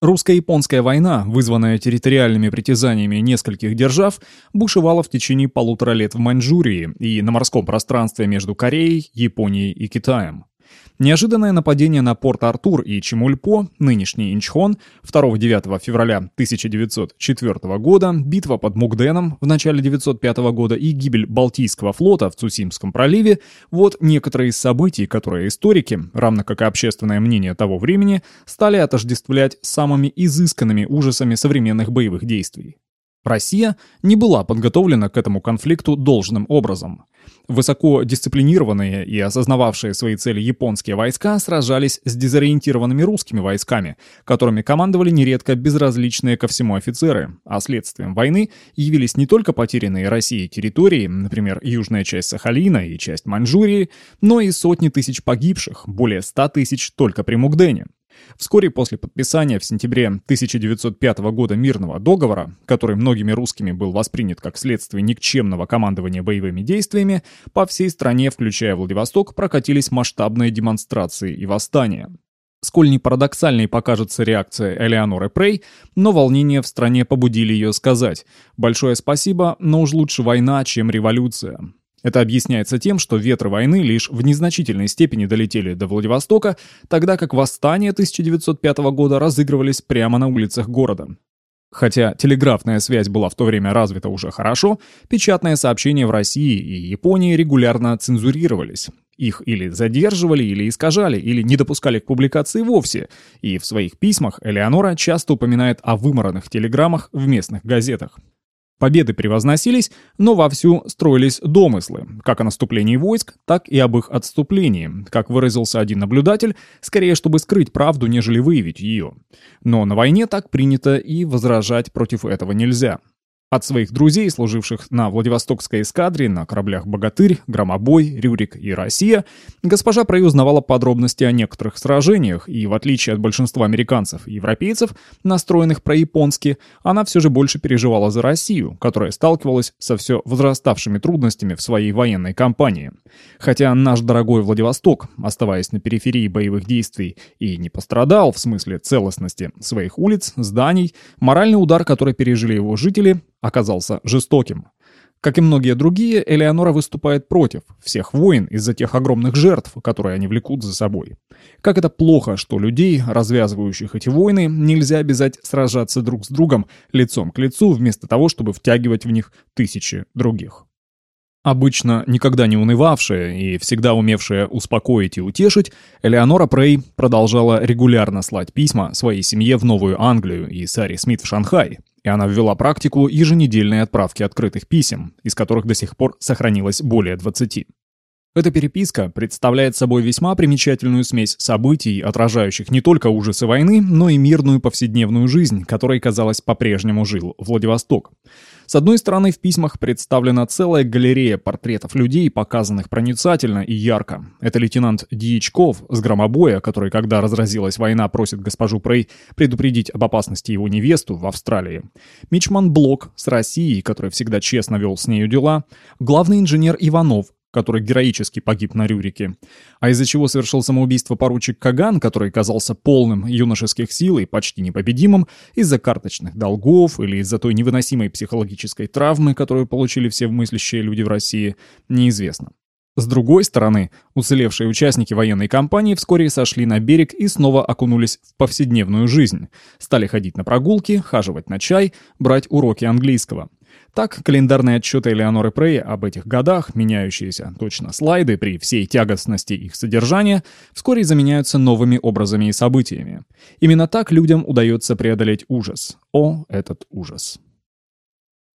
Русско-японская война, вызванная территориальными притязаниями нескольких держав, бушевала в течение полутора лет в Маньчжурии и на морском пространстве между Кореей, Японией и Китаем. Неожиданное нападение на порт Артур и Чемульпо, нынешний Инчхон, 2-9 февраля 1904 года, битва под Мугденом в начале 1905 года и гибель Балтийского флота в Цусимском проливе – вот некоторые из событий, которые историки, равно как и общественное мнение того времени, стали отождествлять самыми изысканными ужасами современных боевых действий. Россия не была подготовлена к этому конфликту должным образом. Высоко дисциплинированные и осознававшие свои цели японские войска сражались с дезориентированными русскими войсками, которыми командовали нередко безразличные ко всему офицеры, а следствием войны явились не только потерянные Россией территории, например, южная часть Сахалина и часть Маньчжурии, но и сотни тысяч погибших, более 100 тысяч только при Мугдене. Вскоре после подписания в сентябре 1905 года мирного договора, который многими русскими был воспринят как следствие никчемного командования боевыми действиями, по всей стране, включая Владивосток, прокатились масштабные демонстрации и восстания. Сколь не парадоксальной покажется реакция Элеоноры Прей, но волнения в стране побудили ее сказать «Большое спасибо, но уж лучше война, чем революция». Это объясняется тем, что ветры войны лишь в незначительной степени долетели до Владивостока, тогда как восстания 1905 года разыгрывались прямо на улицах города. Хотя телеграфная связь была в то время развита уже хорошо, печатные сообщения в России и Японии регулярно цензурировались. Их или задерживали, или искажали, или не допускали к публикации вовсе, и в своих письмах Элеонора часто упоминает о вымаранных телеграммах в местных газетах. Победы превозносились, но вовсю строились домыслы, как о наступлении войск, так и об их отступлении, как выразился один наблюдатель, скорее чтобы скрыть правду, нежели выявить ее. Но на войне так принято и возражать против этого нельзя. От своих друзей, служивших на Владивостокской эскадре, на кораблях «Богатырь», «Громобой», «Рюрик» и «Россия», госпожа Прей узнавала подробности о некоторых сражениях, и в отличие от большинства американцев и европейцев, настроенных про-японски, она все же больше переживала за Россию, которая сталкивалась со все возраставшими трудностями в своей военной кампании. Хотя наш дорогой Владивосток, оставаясь на периферии боевых действий, и не пострадал в смысле целостности своих улиц, зданий, моральный удар, который пережили его жители, оказался жестоким. Как и многие другие, Элеонора выступает против всех войн из-за тех огромных жертв, которые они влекут за собой. Как это плохо, что людей, развязывающих эти войны, нельзя обязать сражаться друг с другом лицом к лицу, вместо того, чтобы втягивать в них тысячи других. Обычно никогда не унывавшая и всегда умевшая успокоить и утешить, Элеонора Прей продолжала регулярно слать письма своей семье в Новую Англию и Саре Смит в Шанхай, и она ввела практику еженедельной отправки открытых писем, из которых до сих пор сохранилось более 20. Эта переписка представляет собой весьма примечательную смесь событий, отражающих не только ужасы войны, но и мирную повседневную жизнь, которой, казалось, по-прежнему жил Владивосток. С одной стороны, в письмах представлена целая галерея портретов людей, показанных проницательно и ярко. Это лейтенант Дьячков с громобоя, который, когда разразилась война, просит госпожу Прей предупредить об опасности его невесту в Австралии. Мичман Блок с Россией, который всегда честно вел с нею дела. Главный инженер Иванов, который героически погиб на Рюрике, а из-за чего совершил самоубийство поручик Каган, который казался полным юношеских сил и почти непобедимым, из-за карточных долгов или из-за той невыносимой психологической травмы, которую получили все мыслящие люди в России, неизвестно. С другой стороны, уцелевшие участники военной кампании вскоре сошли на берег и снова окунулись в повседневную жизнь. Стали ходить на прогулки, хаживать на чай, брать уроки английского. Так, календарные отчеты Элеоноры Прей об этих годах, меняющиеся точно слайды при всей тягостности их содержания, вскоре заменяются новыми образами и событиями. Именно так людям удается преодолеть ужас. О, этот ужас.